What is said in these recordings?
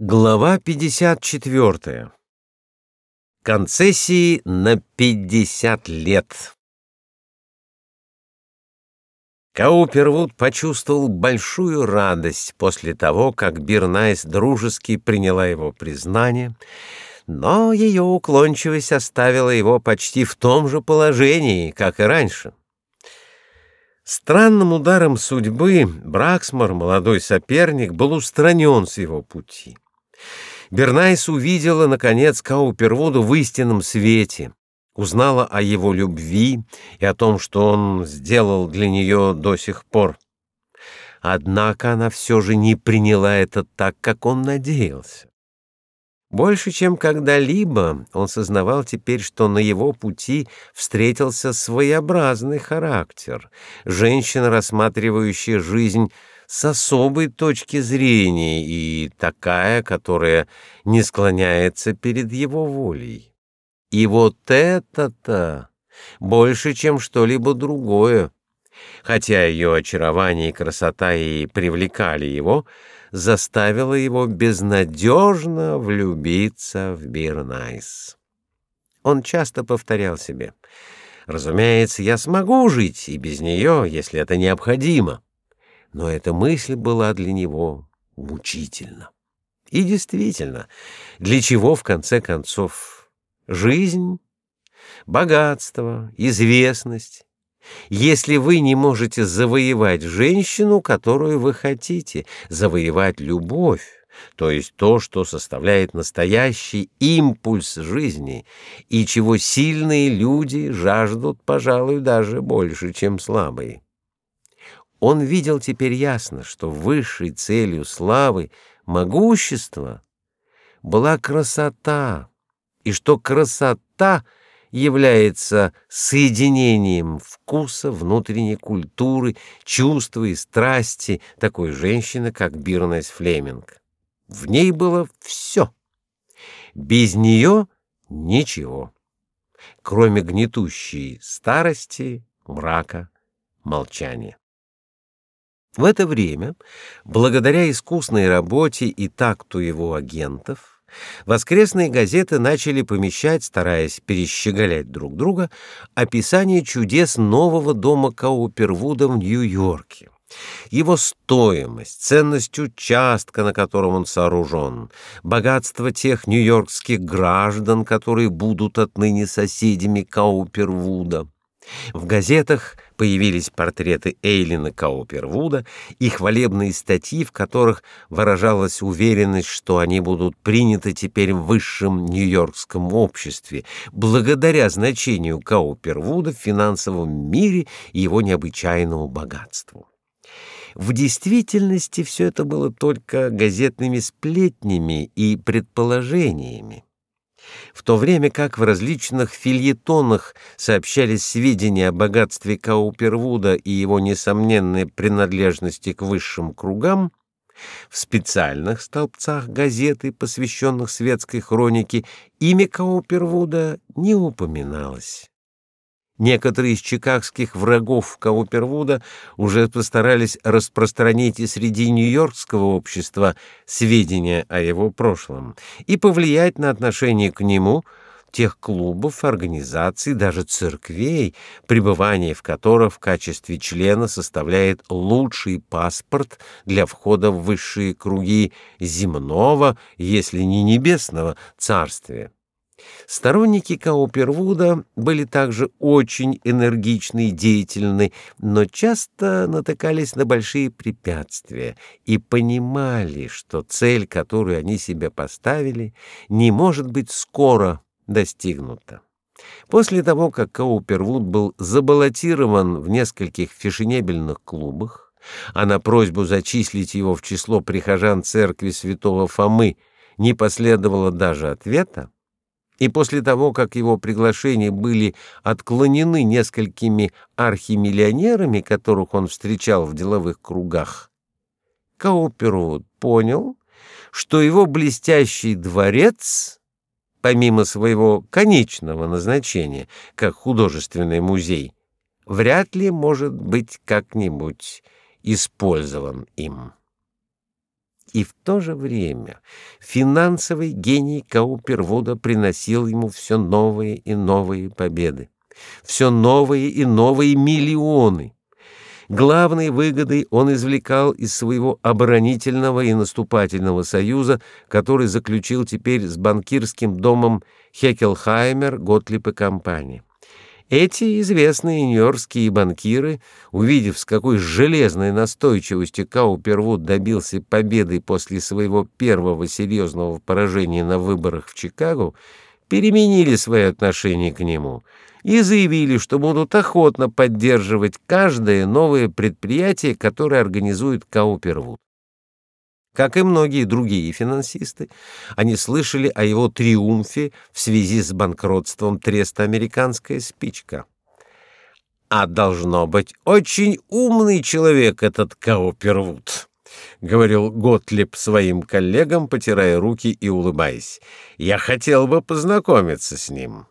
Глава 54. Концессии на 50 лет. Каупервуд почувствовал большую радость после того, как Бирнайс дружески приняла его признание, но ее уклончивость оставила его почти в том же положении, как и раньше. Странным ударом судьбы Браксмор, молодой соперник, был устранен с его пути. Бернайс увидела, наконец, Каупервуду в истинном свете, узнала о его любви и о том, что он сделал для нее до сих пор. Однако она все же не приняла это так, как он надеялся. Больше, чем когда-либо, он сознавал теперь, что на его пути встретился своеобразный характер, женщина, рассматривающая жизнь с особой точки зрения и такая, которая не склоняется перед его волей. И вот это-то больше, чем что-либо другое. Хотя ее очарование и красота и привлекали его, заставило его безнадежно влюбиться в Бирнайс. Он часто повторял себе: "Разумеется, я смогу жить и без нее, если это необходимо" но эта мысль была для него мучительна. И действительно, для чего в конце концов жизнь, богатство, известность, если вы не можете завоевать женщину, которую вы хотите, завоевать любовь, то есть то, что составляет настоящий импульс жизни и чего сильные люди жаждут, пожалуй, даже больше, чем слабые. Он видел теперь ясно, что высшей целью славы, могущества была красота, и что красота является соединением вкуса, внутренней культуры, чувства и страсти такой женщины, как Бирнес Флеминг. В ней было все. Без нее ничего, кроме гнетущей старости, мрака, молчания. В это время, благодаря искусной работе и такту его агентов, воскресные газеты начали помещать, стараясь перещеголять друг друга, описание чудес нового дома Каупервуда в Нью-Йорке. Его стоимость, ценность участка, на котором он сооружен, богатство тех нью-йоркских граждан, которые будут отныне соседями Каупервуда — в газетах появились портреты Эйлина Каупервуда и хвалебные статьи, в которых выражалась уверенность, что они будут приняты теперь в высшем нью-йоркском обществе, благодаря значению Каупервуда в финансовом мире и его необычайному богатству. В действительности все это было только газетными сплетнями и предположениями. В то время как в различных фильетонах сообщались сведения о богатстве Каупервуда и его несомненной принадлежности к высшим кругам, в специальных столбцах газеты, посвященных светской хронике, имя Каупервуда не упоминалось. Некоторые из чикагских врагов Каупервуда уже постарались распространить и среди нью-йоркского общества сведения о его прошлом и повлиять на отношение к нему тех клубов, организаций, даже церквей, пребывание в которых в качестве члена составляет лучший паспорт для входа в высшие круги земного, если не небесного царствия. Сторонники Каупервуда были также очень энергичны и деятельны, но часто натыкались на большие препятствия и понимали, что цель, которую они себе поставили, не может быть скоро достигнута. После того, как Каупервуд был забаллотирован в нескольких фешенебельных клубах, а на просьбу зачислить его в число прихожан церкви Святого Фомы не последовало даже ответа, и после того, как его приглашения были отклонены несколькими архимиллионерами, которых он встречал в деловых кругах, Каупервуд понял, что его блестящий дворец, помимо своего конечного назначения как художественный музей, вряд ли может быть как-нибудь использован им. И в то же время финансовый гений Каупервуда приносил ему все новые и новые победы, все новые и новые миллионы. Главной выгодой он извлекал из своего оборонительного и наступательного союза, который заключил теперь с банкирским домом Хекелхаймер, Готлиб и компания. Эти известные нью-йоркские банкиры, увидев, с какой железной настойчивостью Каупервуд добился победы после своего первого серьезного поражения на выборах в Чикаго, переменили свои отношения к нему — и заявили, что будут охотно поддерживать каждое новое предприятие, которое организует Каупервуд. Как и многие другие финансисты, они слышали о его триумфе в связи с банкротством треста «Американская спичка». «А должно быть очень умный человек этот Каупервуд», — говорил Готлеб своим коллегам, потирая руки и улыбаясь. «Я хотел бы познакомиться с ним».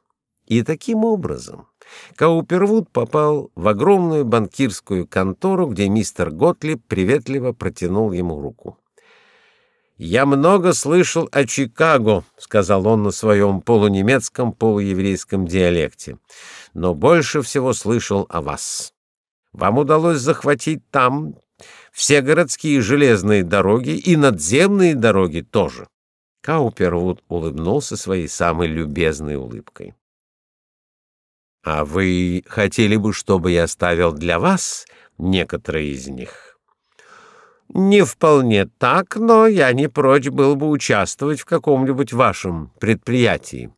И таким образом Каупервуд попал в огромную банкирскую контору, где мистер Готлиб приветливо протянул ему руку. «Я много слышал о Чикаго», — сказал он на своем полунемецком, полуеврейском диалекте, «но больше всего слышал о вас. Вам удалось захватить там все городские железные дороги и надземные дороги тоже». Каупервуд улыбнулся своей самой любезной улыбкой. А вы хотели бы, чтобы я оставил для вас некоторые из них? Не вполне так, но я не прочь был бы участвовать в каком-нибудь вашем предприятии.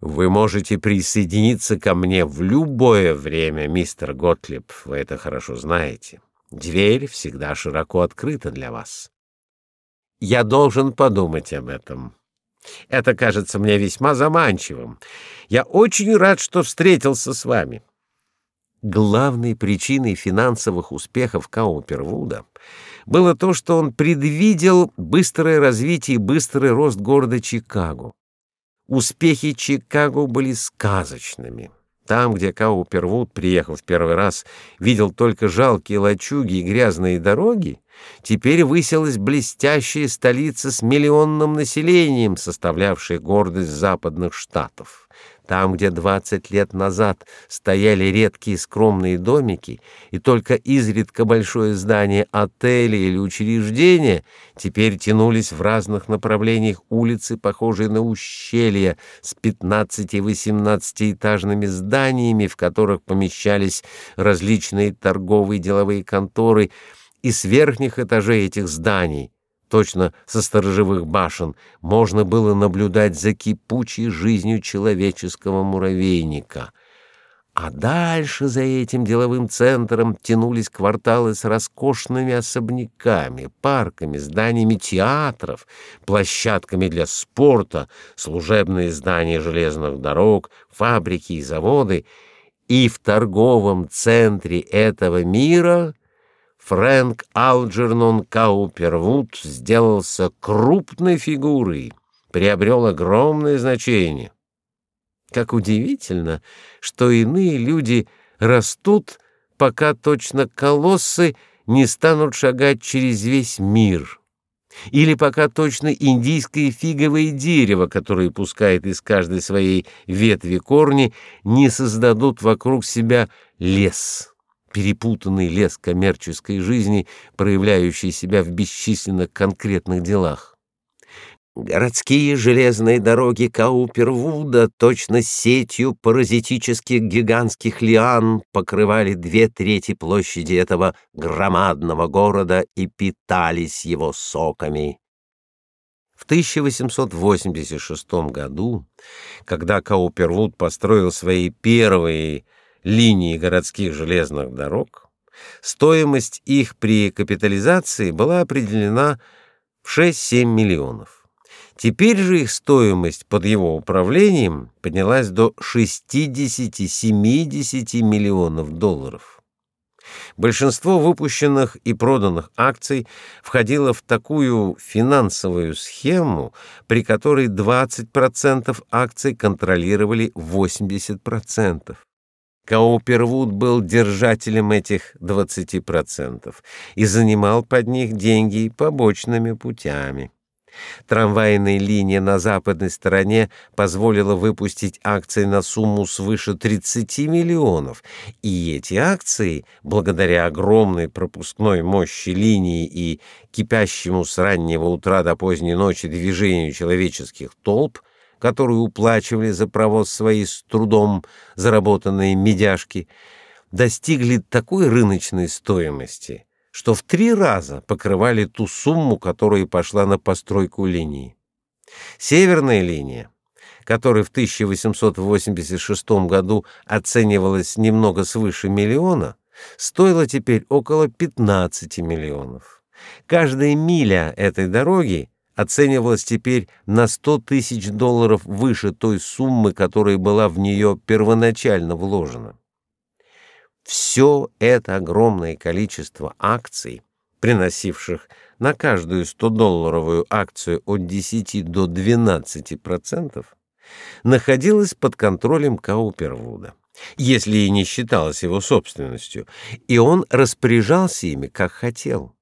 Вы можете присоединиться ко мне в любое время, мистер Готлиб, вы это хорошо знаете. Дверь всегда широко открыта для вас. Я должен подумать об этом. Это кажется мне весьма заманчивым. Я очень рад, что встретился с вами. Главной причиной финансовых успехов Каупервуда было то, что он предвидел быстрое развитие и быстрый рост города Чикаго. Успехи Чикаго были сказочными. Там, где Каупервуд, приехав в первый раз, видел только жалкие лачуги и грязные дороги, теперь высилась блестящая столица с миллионным населением, составлявшая гордость западных штатов. Там, где двадцать лет назад стояли редкие скромные домики и только изредка большое здание отеля или учреждения, теперь тянулись в разных направлениях улицы, похожие на ущелья, с пятнадцати-восемнадцатиэтажными зданиями, в которых помещались различные торговые и деловые конторы, и с верхних этажей этих зданий точно со сторожевых башен, можно было наблюдать за кипучей жизнью человеческого муравейника. А дальше за этим деловым центром тянулись кварталы с роскошными особняками, парками, зданиями театров, площадками для спорта, служебные здания железных дорог, фабрики и заводы. И в торговом центре этого мира Фрэнк Алджернон Каупервуд сделался крупной фигурой, приобрел огромное значение. Как удивительно, что иные люди растут, пока точно колоссы не станут шагать через весь мир, или пока точно индийское фиговое дерево, которое пускает из каждой своей ветви корни, не создадут вокруг себя лес перепутанный лес коммерческой жизни, проявляющий себя в бесчисленных конкретных делах. Городские железные дороги Каупервуда точно сетью паразитических гигантских лиан покрывали две трети площади этого громадного города и питались его соками. В 1886 году, когда Каупервуд построил свои первые линии городских железных дорог, стоимость их при капитализации была определена в 6-7 миллионов. Теперь же их стоимость под его управлением поднялась до 60-70 миллионов долларов. Большинство выпущенных и проданных акций входило в такую финансовую схему, при которой 20% акций контролировали 80%. Каупервуд был держателем этих 20% и занимал под них деньги побочными путями. Трамвайная линия на западной стороне позволила выпустить акции на сумму свыше 30 миллионов, и эти акции, благодаря огромной пропускной мощи линии и кипящему с раннего утра до поздней ночи движению человеческих толп, которые уплачивали за провоз свои с трудом заработанные медяшки, достигли такой рыночной стоимости, что в три раза покрывали ту сумму, которая пошла на постройку линии. Северная линия, которая в 1886 году оценивалась немного свыше миллиона, стоила теперь около 15 миллионов. Каждая миля этой дороги оценивалась теперь на 100 тысяч долларов выше той суммы, которая была в нее первоначально вложена. Все это огромное количество акций, приносивших на каждую 100-долларовую акцию от 10 до 12%, находилось под контролем Каупервуда, если и не считалось его собственностью, и он распоряжался ими, как хотел.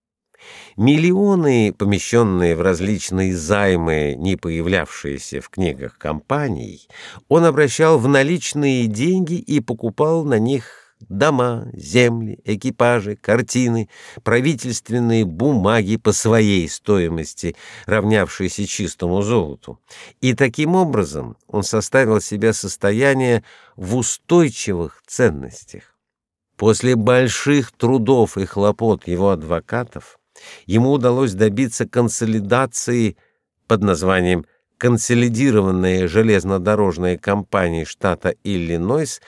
Миллионы, помещенные в различные займы, не появлявшиеся в книгах компаний, он обращал в наличные деньги и покупал на них дома, земли, экипажи, картины, правительственные бумаги по своей стоимости, равнявшиеся чистому золоту. И таким образом он составил себе состояние в устойчивых ценностях. После больших трудов и хлопот его адвокатов ему удалось добиться консолидации под названием «Консолидированная железнодорожная компания штата Иллинойс»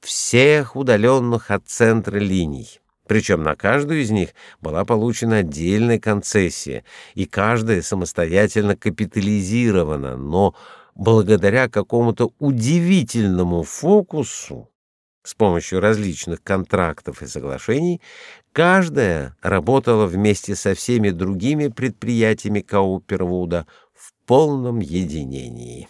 всех удаленных от центра линий. Причем на каждую из них была получена отдельная концессия, и каждая самостоятельно капитализирована, но благодаря какому-то удивительному фокусу с помощью различных контрактов и соглашений каждая работала вместе со всеми другими предприятиями Каупервуда в полном единении.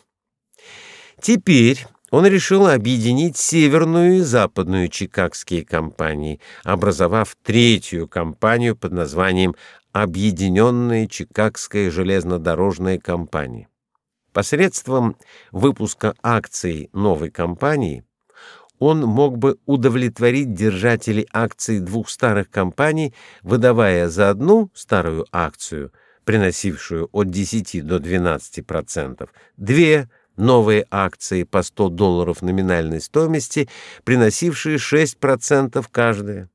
Теперь он решил объединить северную и западную чикагские компании, образовав третью компанию под названием Объединенная Чикагская железнодорожная компания. Посредством выпуска акций новой компании он мог бы удовлетворить держателей акций двух старых компаний, выдавая за одну старую акцию, приносившую от 10 до 12%, две новые акции по 100 долларов номинальной стоимости, приносившие 6% каждая.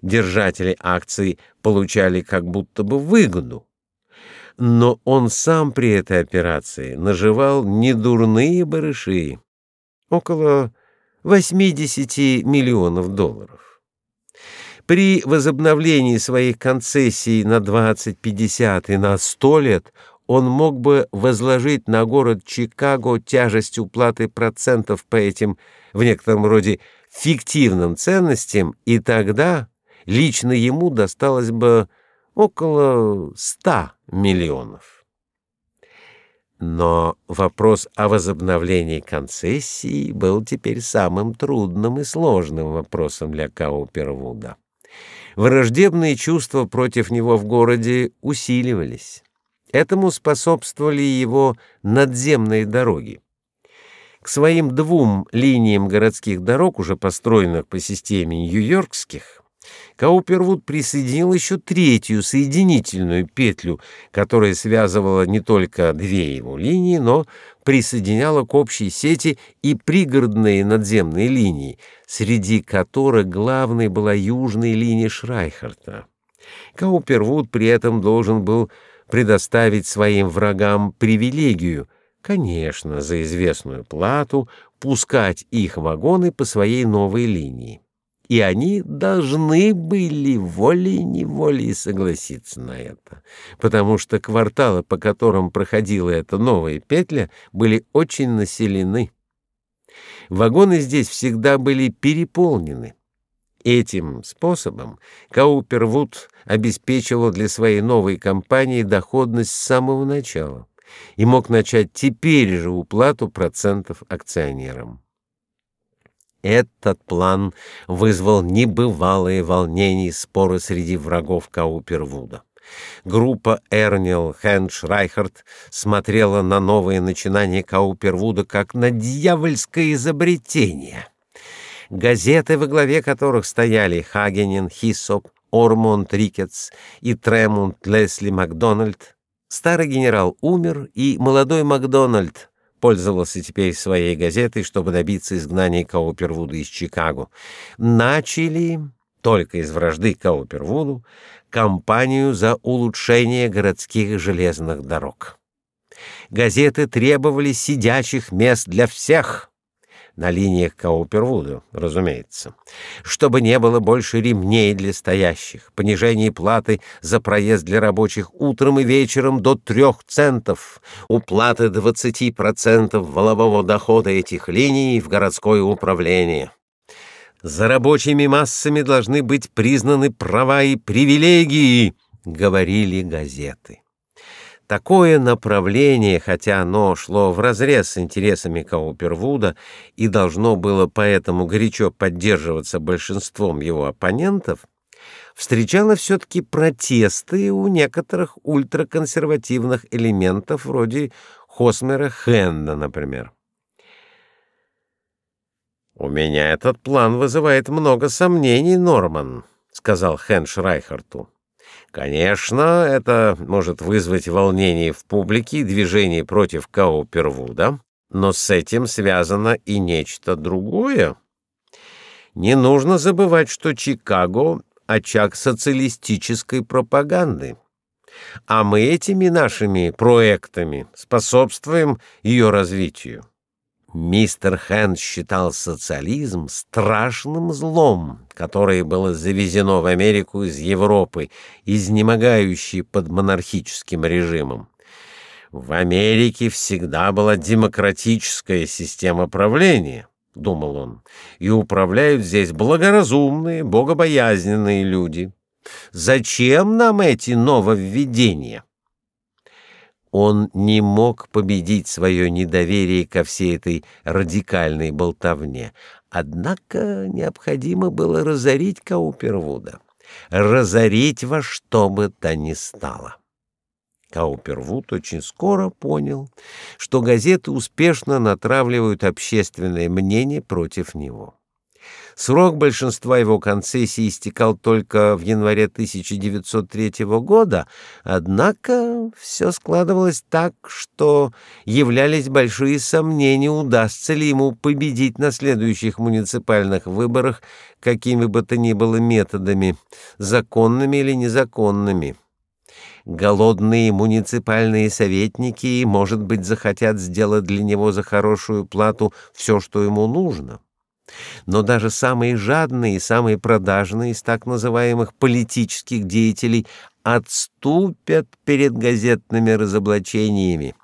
Держатели акций получали как будто бы выгоду. Но он сам при этой операции наживал недурные барыши, около 80 миллионов долларов. При возобновлении своих концессий на 20, 50 и на 100 лет он мог бы возложить на город Чикаго тяжесть уплаты процентов по этим в некотором роде фиктивным ценностям, и тогда лично ему досталось бы около ста миллионов. Но вопрос о возобновлении концессии был теперь самым трудным и сложным вопросом для Каупервуда. Враждебные чувства против него в городе усиливались. Этому способствовали его надземные дороги. К своим двум линиям городских дорог, уже построенных по системе нью-йоркских, Каупервуд присоединил еще третью соединительную петлю, которая связывала не только две его линии, но присоединяла к общей сети и пригородные надземные линии, среди которых главной была южная линия Шрайхарта. Каупервуд при этом должен был предоставить своим врагам привилегию, конечно, за известную плату, пускать их вагоны по своей новой линии. И они должны были волей-неволей согласиться на это, потому что кварталы, по которым проходила эта новая петля, были очень населены. Вагоны здесь всегда были переполнены. Этим способом Каупервуд обеспечивал для своей новой компании доходность с самого начала и мог начать теперь же уплату процентов акционерам. Этот план вызвал небывалые волнения и споры среди врагов Каупервуда. Группа Эрнил Хендж Райхард смотрела на новые начинания Каупервуда как на дьявольское изобретение. Газеты, во главе которых стояли Хагенин, Хиссоп, Ормонд Рикетс и Тремунд Лесли Макдональд, старый генерал умер, и молодой Макдональд пользовался теперь своей газетой, чтобы добиться изгнания Каупервуда из Чикаго. Начали только из вражды Каупервуду кампанию за улучшение городских железных дорог. Газеты требовали сидячих мест для всех на линиях Каупервуда, разумеется, чтобы не было больше ремней для стоящих, понижение платы за проезд для рабочих утром и вечером до трех центов, уплаты 20% волового дохода этих линий в городское управление. За рабочими массами должны быть признаны права и привилегии, говорили газеты. Такое направление, хотя оно шло вразрез с интересами Каупервуда и должно было поэтому горячо поддерживаться большинством его оппонентов, встречало все-таки протесты у некоторых ультраконсервативных элементов вроде Хосмера Хенна, например. «У меня этот план вызывает много сомнений, Норман», — сказал Хенш Райхарту. Конечно, это может вызвать волнение в публике и движение против Каупервуда, но с этим связано и нечто другое. Не нужно забывать, что Чикаго — очаг социалистической пропаганды, а мы этими нашими проектами способствуем ее развитию. Мистер Хэнд считал социализм страшным злом, которое было завезено в Америку из Европы, изнемогающей под монархическим режимом. В Америке всегда была демократическая система правления, думал он, и управляют здесь благоразумные, богобоязненные люди. Зачем нам эти нововведения? Он не мог победить свое недоверие ко всей этой радикальной болтовне. Однако необходимо было разорить Каупервуда, разорить во что бы то ни стало. Каупервуд очень скоро понял, что газеты успешно натравливают общественное мнение против него. Срок большинства его концессий истекал только в январе 1903 года, однако все складывалось так, что являлись большие сомнения, удастся ли ему победить на следующих муниципальных выборах какими бы то ни было методами, законными или незаконными. Голодные муниципальные советники, может быть, захотят сделать для него за хорошую плату все, что ему нужно. Но даже самые жадные и самые продажные из так называемых политических деятелей отступят перед газетными разоблачениями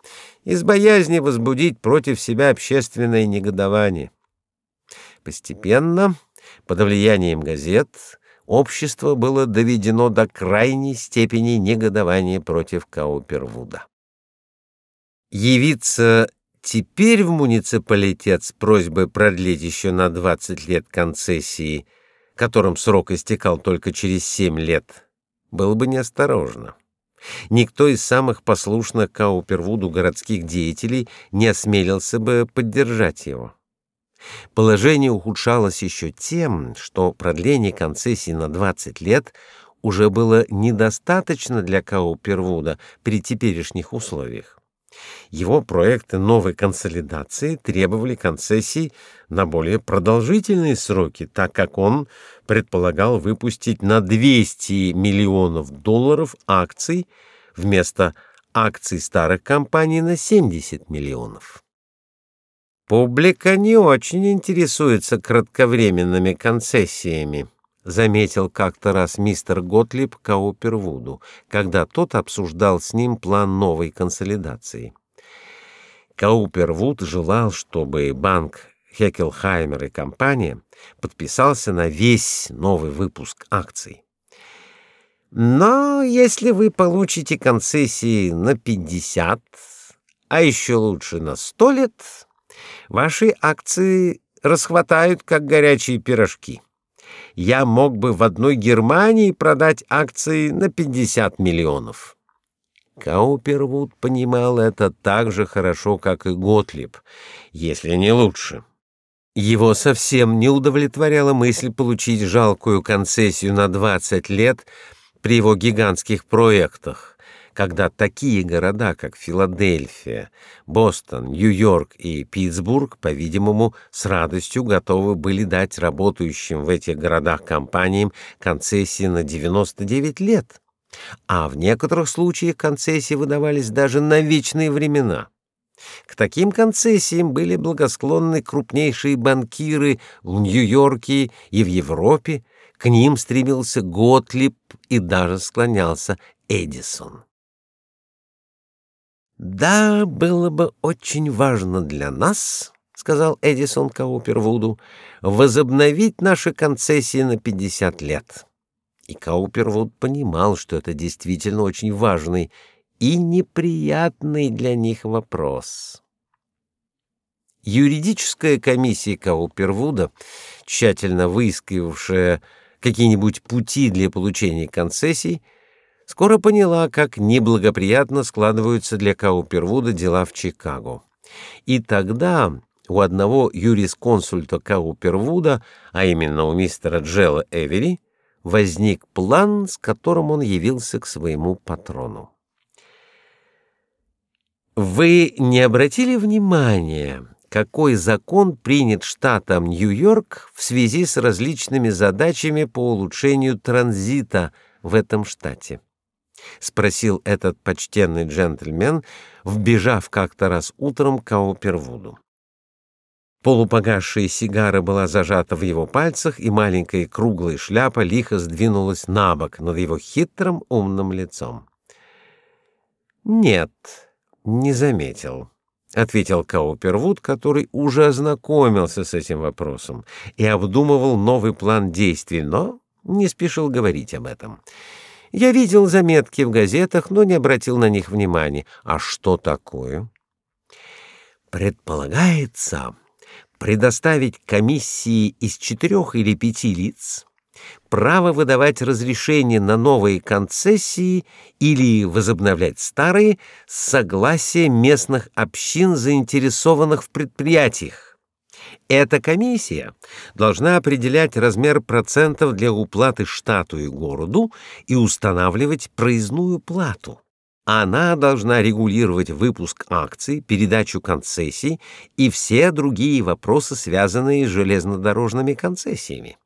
из боязни возбудить против себя общественное негодование. Постепенно, под влиянием газет, общество было доведено до крайней степени негодования против Каупервуда. Явиться Теперь в муниципалитет с просьбой продлить еще на 20 лет концессии, которым срок истекал только через 7 лет, было бы неосторожно. Никто из самых послушных Каупервуду городских деятелей не осмелился бы поддержать его. Положение ухудшалось еще тем, что продление концессии на 20 лет уже было недостаточно для Каупервуда при теперешних условиях. Его проекты новой консолидации требовали концессий на более продолжительные сроки, так как он предполагал выпустить на 200 миллионов долларов акций вместо акций старых компаний на 70 миллионов. Публика не очень интересуется кратковременными концессиями, заметил как-то раз мистер Готлиб Каупервуду, когда тот обсуждал с ним план новой консолидации. Каупервуд желал, чтобы банк Хекелхаймер и компания подписался на весь новый выпуск акций. Но если вы получите концессии на 50, а еще лучше на 100 лет, ваши акции расхватают, как горячие пирожки. Я мог бы в одной Германии продать акции на 50 миллионов. Каупервуд понимал это так же хорошо, как и Готлиб, если не лучше. Его совсем не удовлетворяла мысль получить жалкую концессию на 20 лет при его гигантских проектах, когда такие города, как Филадельфия, Бостон, Нью-Йорк и Питтсбург, по-видимому, с радостью готовы были дать работающим в этих городах компаниям концессии на 99 лет а в некоторых случаях концессии выдавались даже на вечные времена. К таким концессиям были благосклонны крупнейшие банкиры в Нью-Йорке и в Европе, к ним стремился Готлиб и даже склонялся Эдисон. «Да, было бы очень важно для нас, — сказал Эдисон Каупервуду, — возобновить наши концессии на 50 лет. И Каупервуд понимал, что это действительно очень важный и неприятный для них вопрос. Юридическая комиссия Каупервуда, тщательно выискивавшая какие-нибудь пути для получения концессий, скоро поняла, как неблагоприятно складываются для Каупервуда дела в Чикаго. И тогда у одного юрисконсульта Каупервуда, а именно у мистера Джела Эвери, возник план, с которым он явился к своему патрону. Вы не обратили внимания, какой закон принят штатом Нью-Йорк в связи с различными задачами по улучшению транзита в этом штате? Спросил этот почтенный джентльмен, вбежав как-то раз утром к Каупервуду. Полупогасшая сигара была зажата в его пальцах, и маленькая круглая шляпа лихо сдвинулась на бок над его хитрым умным лицом. «Нет, не заметил», — ответил Каупервуд, который уже ознакомился с этим вопросом и обдумывал новый план действий, но не спешил говорить об этом. «Я видел заметки в газетах, но не обратил на них внимания. А что такое?» «Предполагается...» предоставить комиссии из четырех или пяти лиц право выдавать разрешения на новые концессии или возобновлять старые с согласия местных общин, заинтересованных в предприятиях. Эта комиссия должна определять размер процентов для уплаты штату и городу и устанавливать проездную плату. Она должна регулировать выпуск акций, передачу концессий и все другие вопросы, связанные с железнодорожными концессиями.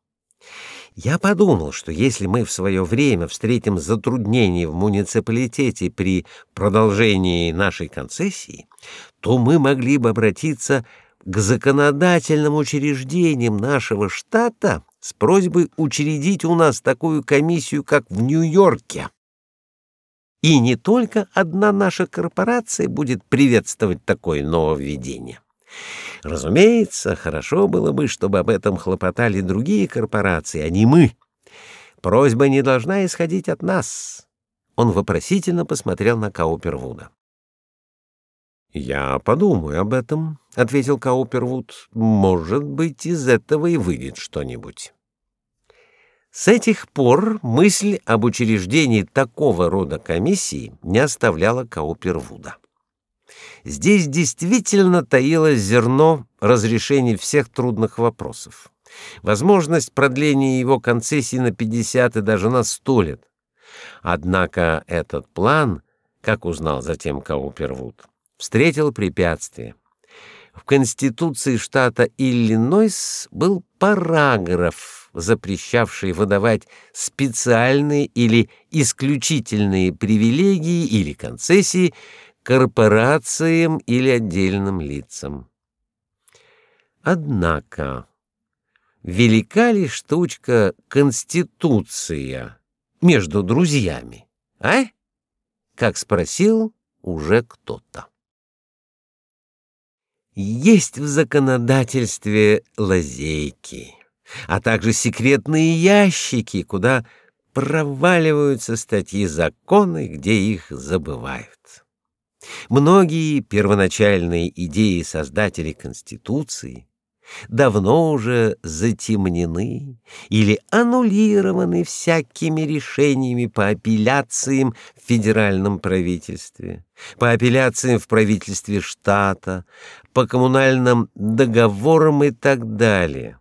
Я подумал, что если мы в свое время встретим затруднения в муниципалитете при продолжении нашей концессии, то мы могли бы обратиться к законодательным учреждениям нашего штата с просьбой учредить у нас такую комиссию, как в Нью-Йорке. И не только одна наша корпорация будет приветствовать такое нововведение. Разумеется, хорошо было бы, чтобы об этом хлопотали другие корпорации, а не мы. Просьба не должна исходить от нас. Он вопросительно посмотрел на Каупервуда. «Я подумаю об этом», — ответил Каупервуд. «Может быть, из этого и выйдет что-нибудь». С этих пор мысль об учреждении такого рода комиссии не оставляла Каупервуда. Здесь действительно таилось зерно разрешения всех трудных вопросов. Возможность продления его концессии на 50 и даже на 100 лет. Однако этот план, как узнал затем Каупервуд, встретил препятствие. В Конституции штата Иллинойс был параграф, запрещавший выдавать специальные или исключительные привилегии или концессии корпорациям или отдельным лицам. Однако велика ли штучка конституция между друзьями, а? Как спросил уже кто-то. Есть в законодательстве лазейки а также секретные ящики, куда проваливаются статьи закона, где их забывают. Многие первоначальные идеи создателей Конституции давно уже затемнены или аннулированы всякими решениями по апелляциям в федеральном правительстве, по апелляциям в правительстве штата, по коммунальным договорам и так далее.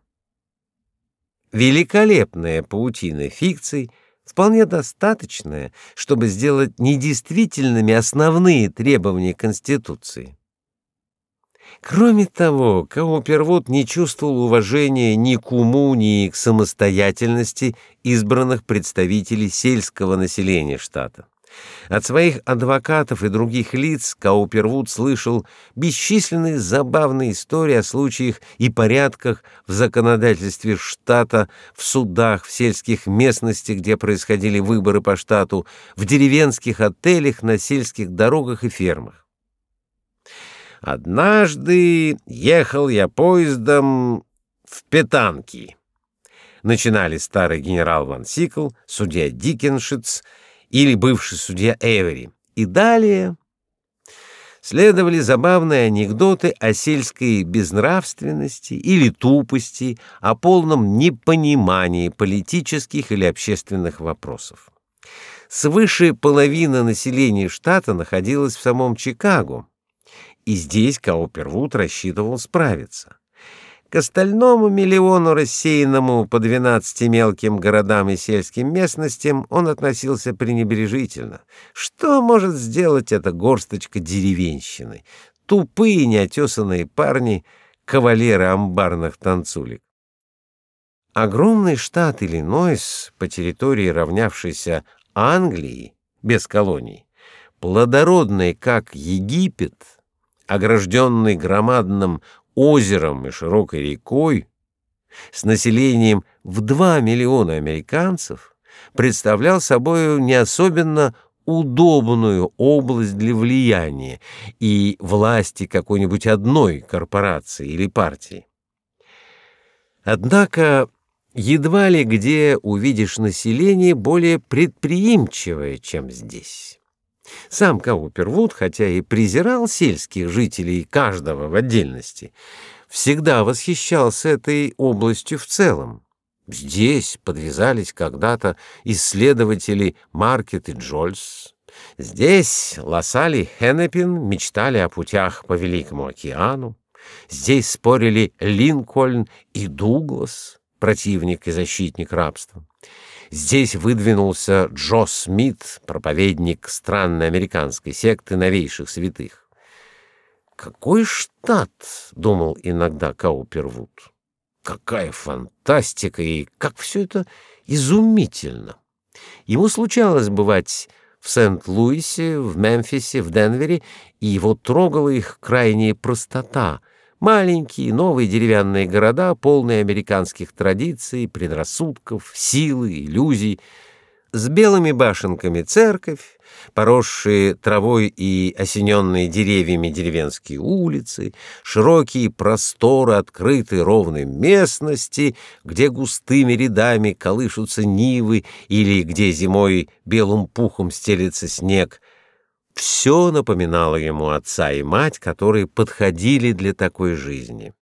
Великолепная паутина фикций вполне достаточная, чтобы сделать недействительными основные требования Конституции. Кроме того, Каупервуд не чувствовал уважения ни к уму, ни к самостоятельности избранных представителей сельского населения штата. От своих адвокатов и других лиц Каупервуд слышал бесчисленные забавные истории о случаях и порядках в законодательстве штата, в судах, в сельских местностях, где происходили выборы по штату, в деревенских отелях, на сельских дорогах и фермах. Однажды ехал я поездом в Петанки. Начинали старый генерал Ван Сикл, судья Дикеншиц или бывший судья Эвери. И далее следовали забавные анекдоты о сельской безнравственности или тупости, о полном непонимании политических или общественных вопросов. Свыше половины населения штата находилось в самом Чикаго, и здесь Каупервуд рассчитывал справиться. К остальному миллиону, рассеянному по 12 мелким городам и сельским местностям, он относился пренебрежительно. Что может сделать эта горсточка деревенщины? Тупые неотесанные парни, кавалеры амбарных танцулек. Огромный штат Иллинойс, по территории равнявшийся Англии, без колоний, плодородный, как Египет, огражденный громадным озером и широкой рекой, с населением в 2 миллиона американцев, представлял собой не особенно удобную область для влияния и власти какой-нибудь одной корпорации или партии. Однако едва ли где увидишь население более предприимчивое, чем здесь. Сам Каупервуд, хотя и презирал сельских жителей каждого в отдельности, всегда восхищался этой областью в целом. Здесь подвязались когда-то исследователи Маркет и Джольс. Здесь Лассаль и Хеннепин мечтали о путях по Великому океану. Здесь спорили Линкольн и Дуглас, противник и защитник рабства. Здесь выдвинулся Джо Смит, проповедник странной американской секты новейших святых. Какой штат, думал иногда Каупервуд. Какая фантастика и как все это изумительно. Ему случалось бывать в Сент-Луисе, в Мемфисе, в Денвере, и его трогала их крайняя простота — Маленькие новые деревянные города, полные американских традиций, предрассудков, силы, иллюзий, с белыми башенками церковь, поросшие травой и осененные деревьями деревенские улицы, широкие просторы открытой ровной местности, где густыми рядами колышутся нивы или где зимой белым пухом стелется снег — все напоминало ему отца и мать, которые подходили для такой жизни.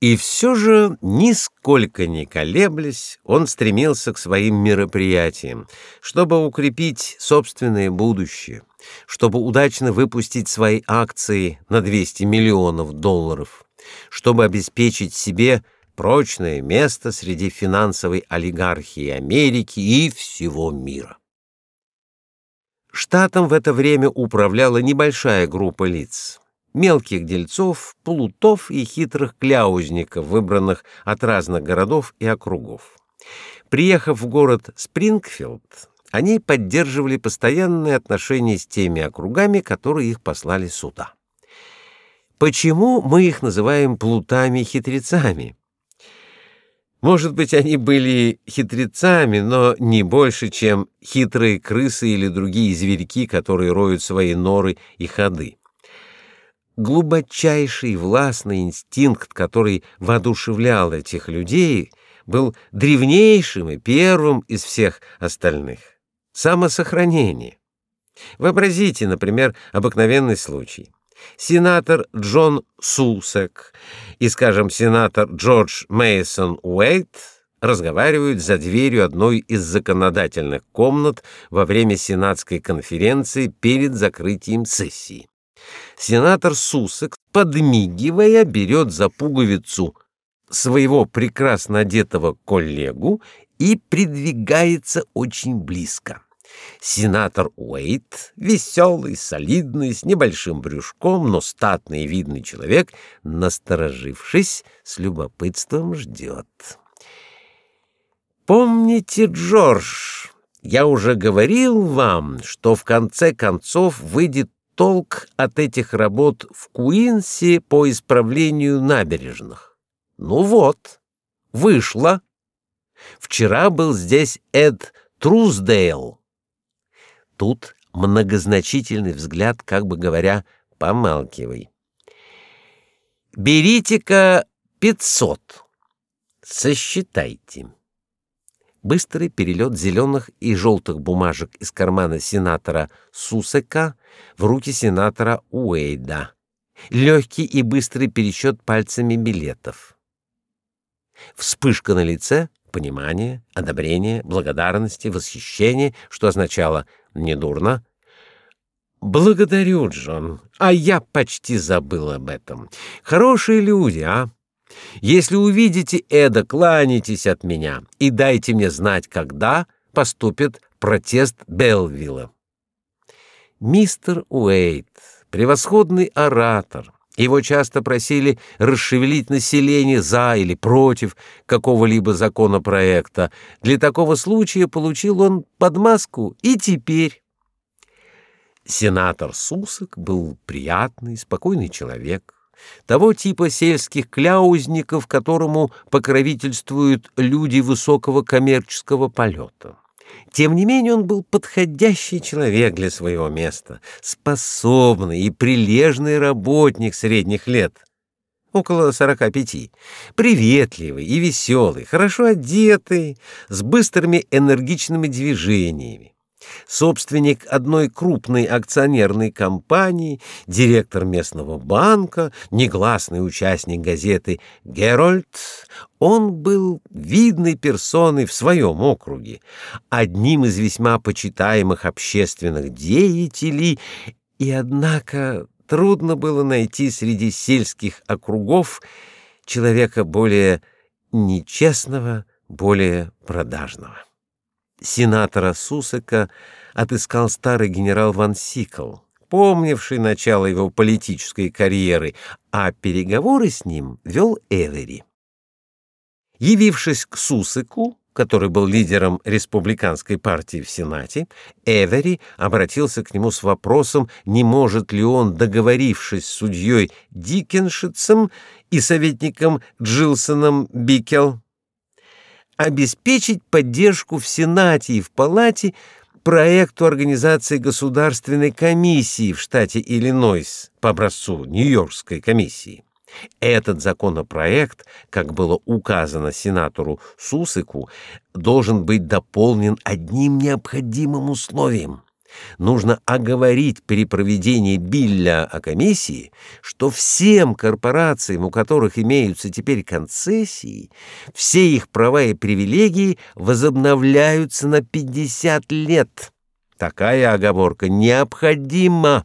И все же, нисколько не колеблясь, он стремился к своим мероприятиям, чтобы укрепить собственное будущее, чтобы удачно выпустить свои акции на 200 миллионов долларов, чтобы обеспечить себе прочное место среди финансовой олигархии Америки и всего мира. Штатом в это время управляла небольшая группа лиц. Мелких дельцов, плутов и хитрых кляузников, выбранных от разных городов и округов. Приехав в город Спрингфилд, они поддерживали постоянные отношения с теми округами, которые их послали сюда. Почему мы их называем плутами и хитрецами? Может быть, они были хитрецами, но не больше, чем хитрые крысы или другие зверьки, которые роют свои норы и ходы. Глубочайший властный инстинкт, который воодушевлял этих людей, был древнейшим и первым из всех остальных — самосохранение. Вообразите, например, обыкновенный случай. Сенатор Джон Сусек и, скажем, сенатор Джордж Мейсон Уэйт разговаривают за дверью одной из законодательных комнат во время сенатской конференции перед закрытием сессии. Сенатор Сусек, подмигивая, берет за пуговицу своего прекрасно одетого коллегу и придвигается очень близко. Сенатор Уэйт, веселый, солидный, с небольшим брюшком, но статный и видный человек, насторожившись, с любопытством ждет. Помните, Джордж, я уже говорил вам, что в конце концов выйдет толк от этих работ в Куинсе по исправлению набережных. Ну вот, вышло. Вчера был здесь Эд Труздейл. Тут многозначительный взгляд, как бы говоря, помалкивай. Берите-ка пятьсот. Сосчитайте. Быстрый перелет зеленых и желтых бумажек из кармана сенатора Сусека в руки сенатора Уэйда. Легкий и быстрый пересчет пальцами билетов. Вспышка на лице, понимание, одобрение, благодарность, восхищение, что означало «недурно». «Благодарю, Джон, а я почти забыл об этом. Хорошие люди, а?» Если увидите Эда, кланяйтесь от меня и дайте мне знать, когда поступит протест Белвилла. Мистер Уэйт, превосходный оратор. Его часто просили расшевелить население за или против какого-либо законопроекта. Для такого случая получил он подмазку и теперь Сенатор Сусок был приятный, спокойный человек того типа сельских кляузников, которому покровительствуют люди высокого коммерческого полета. Тем не менее он был подходящий человек для своего места, способный и прилежный работник средних лет, около сорока пяти, приветливый и веселый, хорошо одетый, с быстрыми энергичными движениями собственник одной крупной акционерной компании, директор местного банка, негласный участник газеты «Герольд», он был видной персоной в своем округе, одним из весьма почитаемых общественных деятелей, и, однако, трудно было найти среди сельских округов человека более нечестного, более продажного сенатора Сусека отыскал старый генерал Ван Сикл, помнивший начало его политической карьеры, а переговоры с ним вел Эвери. Явившись к Сусеку, который был лидером республиканской партии в Сенате, Эвери обратился к нему с вопросом, не может ли он, договорившись с судьей Дикеншицем и советником Джилсоном Бикел, обеспечить поддержку в Сенате и в Палате проекту организации государственной комиссии в штате Иллинойс по образцу Нью-Йоркской комиссии. Этот законопроект, как было указано сенатору Сусыку, должен быть дополнен одним необходимым условием нужно оговорить при проведении билля о комиссии, что всем корпорациям, у которых имеются теперь концессии, все их права и привилегии возобновляются на 50 лет. Такая оговорка необходима,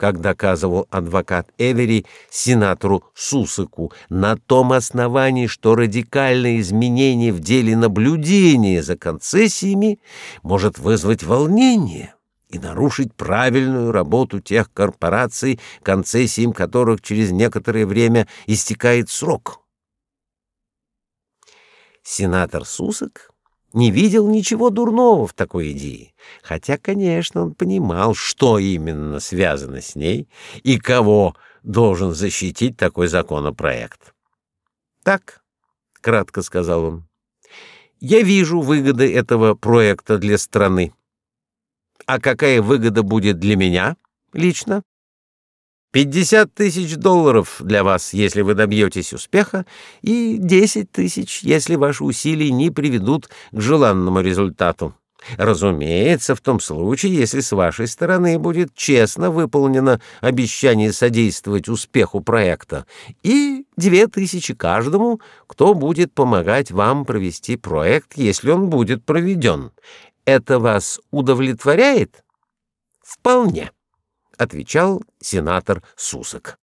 как доказывал адвокат Эвери сенатору Сусыку, на том основании, что радикальное изменение в деле наблюдения за концессиями может вызвать волнение и нарушить правильную работу тех корпораций, концессиям которых через некоторое время истекает срок. Сенатор Сусок не видел ничего дурного в такой идее, хотя, конечно, он понимал, что именно связано с ней и кого должен защитить такой законопроект. «Так», — кратко сказал он, — «я вижу выгоды этого проекта для страны. А какая выгода будет для меня лично? Пятьдесят тысяч долларов для вас, если вы добьетесь успеха, и десять тысяч, если ваши усилия не приведут к желанному результату. Разумеется, в том случае, если с вашей стороны будет честно выполнено обещание содействовать успеху проекта, и две тысячи каждому, кто будет помогать вам провести проект, если он будет проведен. Это вас удовлетворяет? Вполне, отвечал сенатор Сусок.